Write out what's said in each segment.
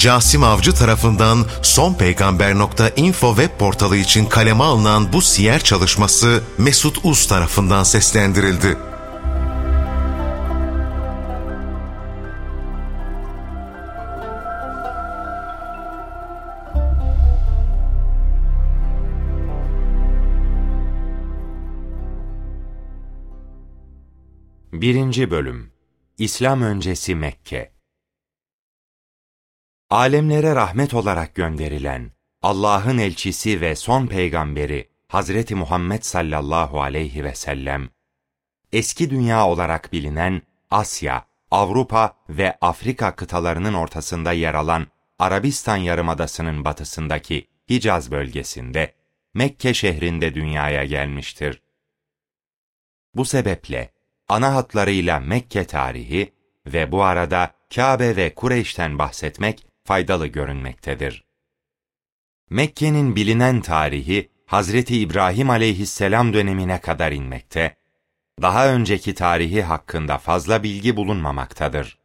Casim Avcı tarafından sonpeygamber.info web portalı için kaleme alınan bu siyer çalışması Mesut Uz tarafından seslendirildi. Birinci Bölüm İslam öncesi Mekke Alemlere rahmet olarak gönderilen Allah'ın elçisi ve son peygamberi Hazreti Muhammed sallallahu aleyhi ve sellem, eski dünya olarak bilinen Asya, Avrupa ve Afrika kıtalarının ortasında yer alan Arabistan Yarımadası'nın batısındaki Hicaz bölgesinde, Mekke şehrinde dünyaya gelmiştir. Bu sebeple ana hatlarıyla Mekke tarihi ve bu arada Kabe ve Kureyş'ten bahsetmek faydalı görünmektedir. Mekke'nin bilinen tarihi Hazreti İbrahim aleyhisselam dönemine kadar inmekte, daha önceki tarihi hakkında fazla bilgi bulunmamaktadır.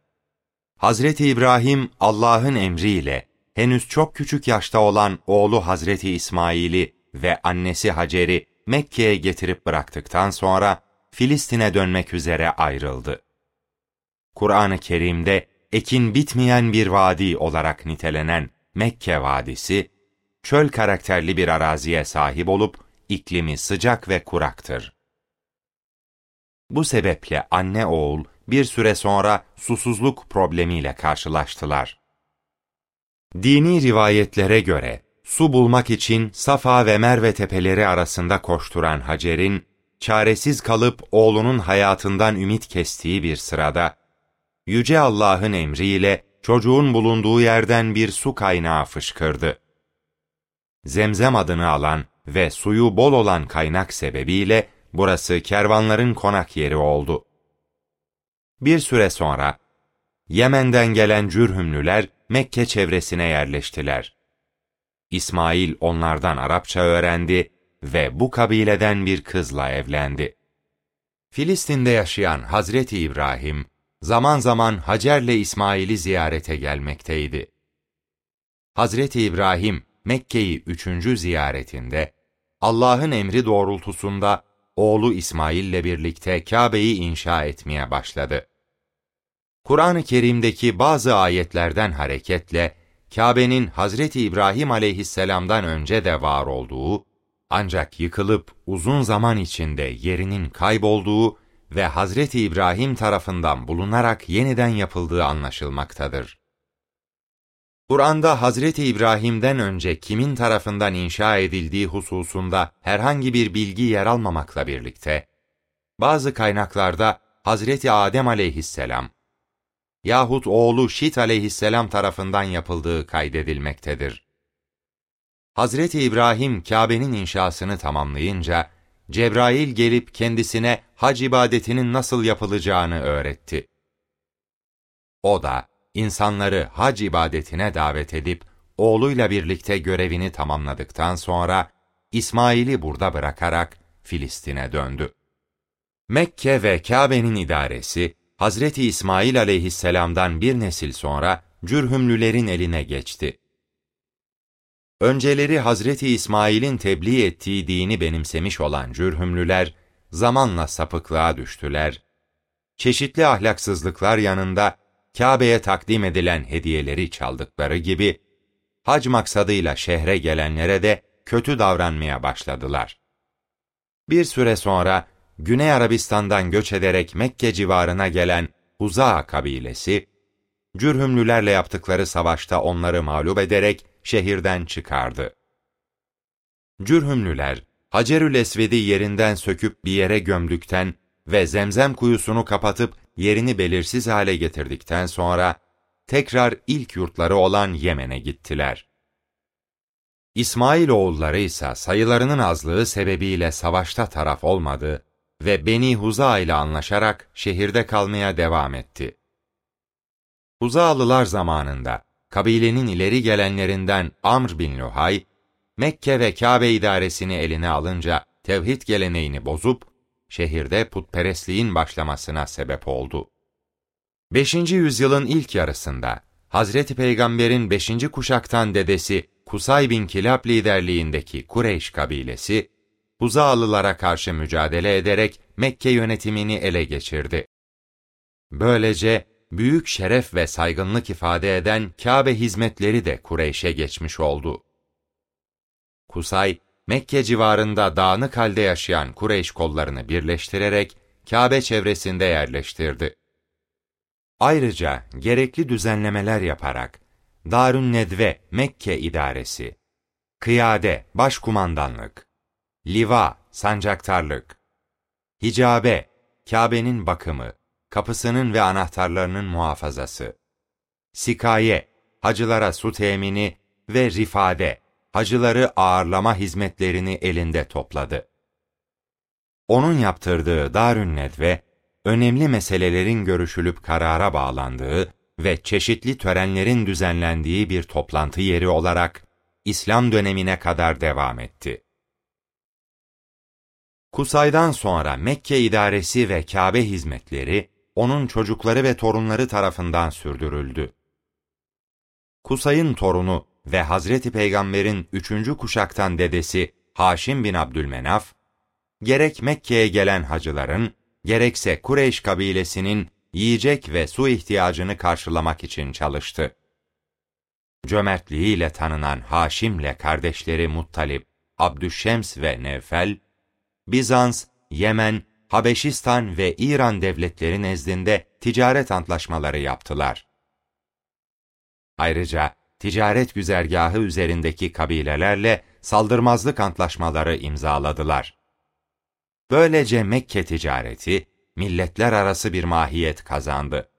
Hazreti İbrahim Allah'ın emriyle henüz çok küçük yaşta olan oğlu Hazreti İsmail'i ve annesi Hacer'i Mekke'ye getirip bıraktıktan sonra Filistin'e dönmek üzere ayrıldı. Kur'an-ı Kerim'de ekin bitmeyen bir vadi olarak nitelenen Mekke Vadisi, çöl karakterli bir araziye sahip olup iklimi sıcak ve kuraktır. Bu sebeple anne oğul bir süre sonra susuzluk problemiyle karşılaştılar. Dini rivayetlere göre su bulmak için Safa ve Merve tepeleri arasında koşturan Hacer'in çaresiz kalıp oğlunun hayatından ümit kestiği bir sırada Yüce Allah'ın emriyle çocuğun bulunduğu yerden bir su kaynağı fışkırdı. Zemzem adını alan ve suyu bol olan kaynak sebebiyle burası kervanların konak yeri oldu. Bir süre sonra Yemen'den gelen cürhümlüler Mekke çevresine yerleştiler. İsmail onlardan Arapça öğrendi ve bu kabileden bir kızla evlendi. Filistin'de yaşayan Hazreti İbrahim, zaman zaman Hacer'le İsmail'i ziyarete gelmekteydi. Hazreti İbrahim, Mekke'yi üçüncü ziyaretinde, Allah'ın emri doğrultusunda oğlu İsmail'le birlikte Kabe'yi inşa etmeye başladı. Kur'an-ı Kerim'deki bazı ayetlerden hareketle, Kabe'nin Hazreti İbrahim aleyhisselamdan önce de var olduğu, ancak yıkılıp uzun zaman içinde yerinin kaybolduğu ve Hazreti İbrahim tarafından bulunarak yeniden yapıldığı anlaşılmaktadır. Kur'an'da Hazreti İbrahim'den önce kimin tarafından inşa edildiği hususunda herhangi bir bilgi yer almamakla birlikte, bazı kaynaklarda Hazreti Adem aleyhisselam yahut oğlu Şit aleyhisselam tarafından yapıldığı kaydedilmektedir. Hazreti İbrahim Kabe'nin inşasını tamamlayınca, Cebrail gelip kendisine hac ibadetinin nasıl yapılacağını öğretti. O da insanları hac ibadetine davet edip oğluyla birlikte görevini tamamladıktan sonra İsmail'i burada bırakarak Filistin'e döndü. Mekke ve Kabe'nin idaresi Hazreti İsmail aleyhisselamdan bir nesil sonra Cürhümlülerin eline geçti. Önceleri Hazreti İsmail'in tebliğ ettiği dini benimsemiş olan cürhümlüler, zamanla sapıklığa düştüler. Çeşitli ahlaksızlıklar yanında Kabe'ye takdim edilen hediyeleri çaldıkları gibi, hac maksadıyla şehre gelenlere de kötü davranmaya başladılar. Bir süre sonra Güney Arabistan'dan göç ederek Mekke civarına gelen Huza kabilesi, Cürhümlülerle yaptıkları savaşta onları mağlup ederek şehirden çıkardı. Cürhümlüler, Hacerül Esved'i yerinden söküp bir yere gömdükten ve zemzem kuyusunu kapatıp yerini belirsiz hale getirdikten sonra tekrar ilk yurtları olan Yemen'e gittiler. İsmail oğulları ise sayılarının azlığı sebebiyle savaşta taraf olmadı ve Beni Huza ile anlaşarak şehirde kalmaya devam etti. Huzalılar zamanında kabilenin ileri gelenlerinden Amr bin Luhay, Mekke ve Kabe idaresini eline alınca tevhid geleneğini bozup, şehirde putperestliğin başlamasına sebep oldu. 5. yüzyılın ilk yarısında Hazreti Peygamber'in beşinci kuşaktan dedesi Kusay bin Kilab liderliğindeki Kureyş kabilesi, Huzalılara karşı mücadele ederek Mekke yönetimini ele geçirdi. Böylece büyük şeref ve saygınlık ifade eden Kabe hizmetleri de Kureyş'e geçmiş oldu. Kusay, Mekke civarında dağınık halde yaşayan Kureyş kollarını birleştirerek Kabe çevresinde yerleştirdi. Ayrıca gerekli düzenlemeler yaparak Darün Nedve Mekke idaresi, Kıyade Başkumandanlık, Liva Sancaktarlık, Hicabe Kabe'nin bakımı, kapısının ve anahtarlarının muhafazası, Sikaye hacılara su temini ve Rifade hacıları ağırlama hizmetlerini elinde topladı. Onun yaptırdığı Darün Nedve, önemli meselelerin görüşülüp karara bağlandığı ve çeşitli törenlerin düzenlendiği bir toplantı yeri olarak İslam dönemine kadar devam etti. Kusay'dan sonra Mekke idaresi ve Kabe hizmetleri onun çocukları ve torunları tarafından sürdürüldü. Kusay'ın torunu ve Hazreti Peygamber'in üçüncü kuşaktan dedesi Haşim bin Abdülmenaf, gerek Mekke'ye gelen hacıların, gerekse Kureyş kabilesinin yiyecek ve su ihtiyacını karşılamak için çalıştı. Cömertliğiyle tanınan Haşim'le kardeşleri Muttalip, Abdüşşems ve Nevfel, Bizans, Yemen, Habeşistan ve İran devletleri nezdinde ticaret antlaşmaları yaptılar. Ayrıca ticaret güzergahı üzerindeki kabilelerle saldırmazlık antlaşmaları imzaladılar. Böylece Mekke ticareti milletler arası bir mahiyet kazandı.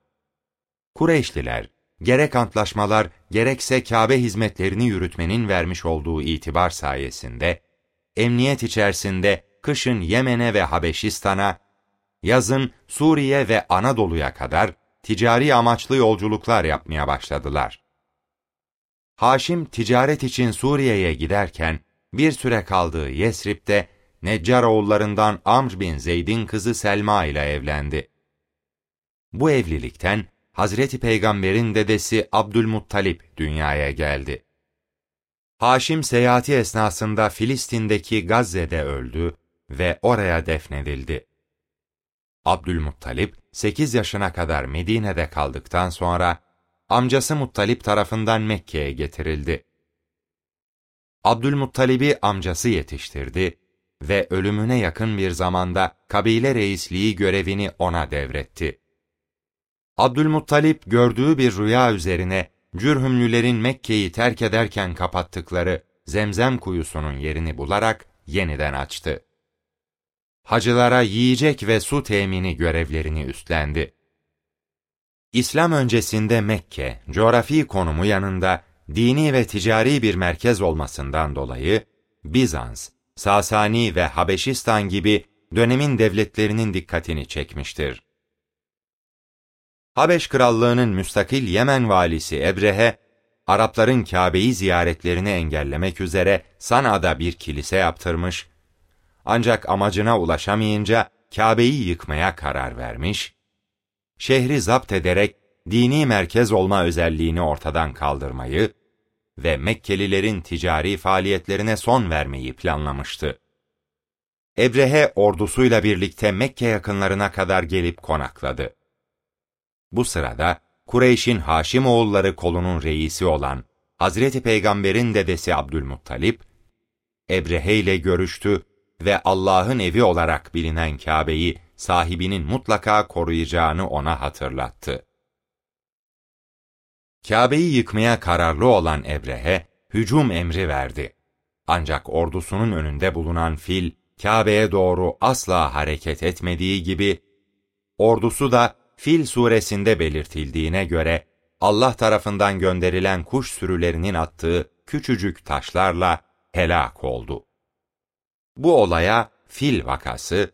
Kureyşliler gerek antlaşmalar gerekse Kabe hizmetlerini yürütmenin vermiş olduğu itibar sayesinde emniyet içerisinde kışın Yemen'e ve Habeşistan'a, yazın Suriye ve Anadolu'ya kadar ticari amaçlı yolculuklar yapmaya başladılar. Haşim ticaret için Suriye'ye giderken bir süre kaldığı Yesrib'de Neccar oğullarından Amr bin Zeyd'in kızı Selma ile evlendi. Bu evlilikten Hazreti Peygamber'in dedesi Abdülmuttalip dünyaya geldi. Haşim seyahati esnasında Filistin'deki Gazze'de öldü ve oraya defnedildi. Abdülmuttalip 8 yaşına kadar Medine'de kaldıktan sonra amcası Muttalip tarafından Mekke'ye getirildi. Abdülmuttalib'i amcası yetiştirdi ve ölümüne yakın bir zamanda kabile reisliği görevini ona devretti. Abdülmuttalip gördüğü bir rüya üzerine Cürhümlülerin Mekke'yi terk ederken kapattıkları Zemzem kuyusunun yerini bularak yeniden açtı. Hacılara yiyecek ve su temini görevlerini üstlendi. İslam öncesinde Mekke, coğrafi konumu yanında dini ve ticari bir merkez olmasından dolayı Bizans, Sasani ve Habeşistan gibi dönemin devletlerinin dikkatini çekmiştir. Habeş Krallığı'nın müstakil Yemen valisi Ebrehe, Arapların Kabe'yi ziyaretlerini engellemek üzere Sana'da bir kilise yaptırmış, ancak amacına ulaşamayınca Kabe'yi yıkmaya karar vermiş, şehri zapt ederek dini merkez olma özelliğini ortadan kaldırmayı ve Mekkelilerin ticari faaliyetlerine son vermeyi planlamıştı. Ebrehe ordusuyla birlikte Mekke yakınlarına kadar gelip konakladı. Bu sırada Kureyş'in Haşim oğulları kolunun reisi olan Hazreti Peygamber'in dedesi Abdülmuttalip, Ebrehe ile görüştü ve Allah'ın evi olarak bilinen Kabe'yi sahibinin mutlaka koruyacağını ona hatırlattı. Kabe'yi yıkmaya kararlı olan Ebrehe, hücum emri verdi. Ancak ordusunun önünde bulunan fil, Kabe'ye doğru asla hareket etmediği gibi, ordusu da Fil suresinde belirtildiğine göre, Allah tarafından gönderilen kuş sürülerinin attığı küçücük taşlarla helak oldu. Bu olaya fil vakası,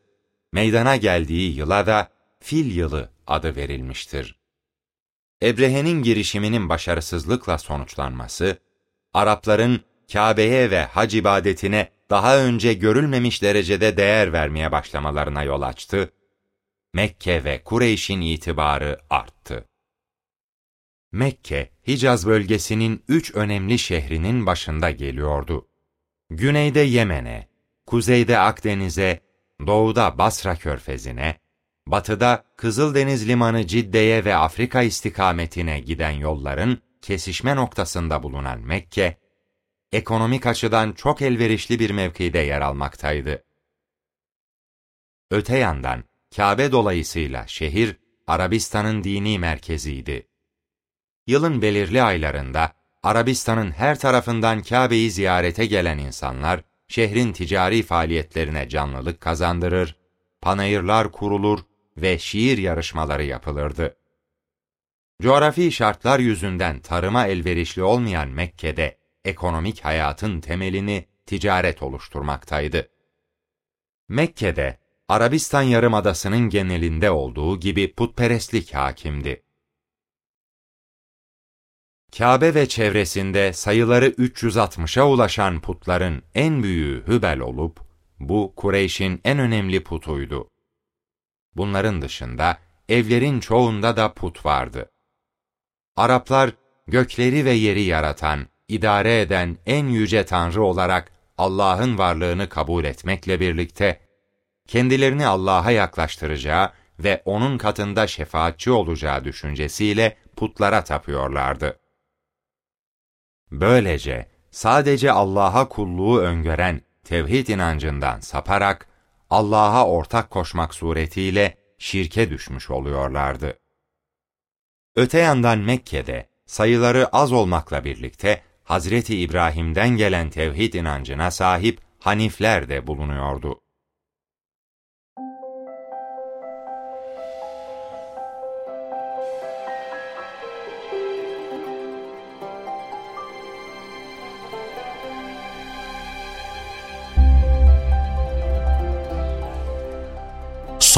meydana geldiği yıla da fil yılı adı verilmiştir. Ebrehe'nin girişiminin başarısızlıkla sonuçlanması, Arapların Kabe'ye ve hac ibadetine daha önce görülmemiş derecede değer vermeye başlamalarına yol açtı, Mekke ve Kureyş'in itibarı arttı. Mekke, Hicaz bölgesinin üç önemli şehrinin başında geliyordu. Güneyde Yemen'e, kuzeyde Akdeniz'e, doğuda Basra körfezine, batıda Kızıldeniz limanı Cidde'ye ve Afrika istikametine giden yolların kesişme noktasında bulunan Mekke, ekonomik açıdan çok elverişli bir mevkide yer almaktaydı. Öte yandan Kabe dolayısıyla şehir Arabistan'ın dini merkeziydi. Yılın belirli aylarında Arabistan'ın her tarafından Kabe'yi ziyarete gelen insanlar şehrin ticari faaliyetlerine canlılık kazandırır, panayırlar kurulur ve şiir yarışmaları yapılırdı. Coğrafi şartlar yüzünden tarıma elverişli olmayan Mekke'de ekonomik hayatın temelini ticaret oluşturmaktaydı. Mekke'de Arabistan Yarımadası'nın genelinde olduğu gibi putperestlik hakimdi. Kabe ve çevresinde sayıları 360'a ulaşan putların en büyüğü Hübel olup, bu Kureyş'in en önemli putuydu. Bunların dışında evlerin çoğunda da put vardı. Araplar gökleri ve yeri yaratan, idare eden en yüce Tanrı olarak Allah'ın varlığını kabul etmekle birlikte, kendilerini Allah'a yaklaştıracağı ve O'nun katında şefaatçi olacağı düşüncesiyle putlara tapıyorlardı. Böylece sadece Allah'a kulluğu öngören tevhid inancından saparak Allah'a ortak koşmak suretiyle şirke düşmüş oluyorlardı. Öte yandan Mekke'de sayıları az olmakla birlikte Hazreti İbrahim'den gelen tevhid inancına sahip Hanifler de bulunuyordu.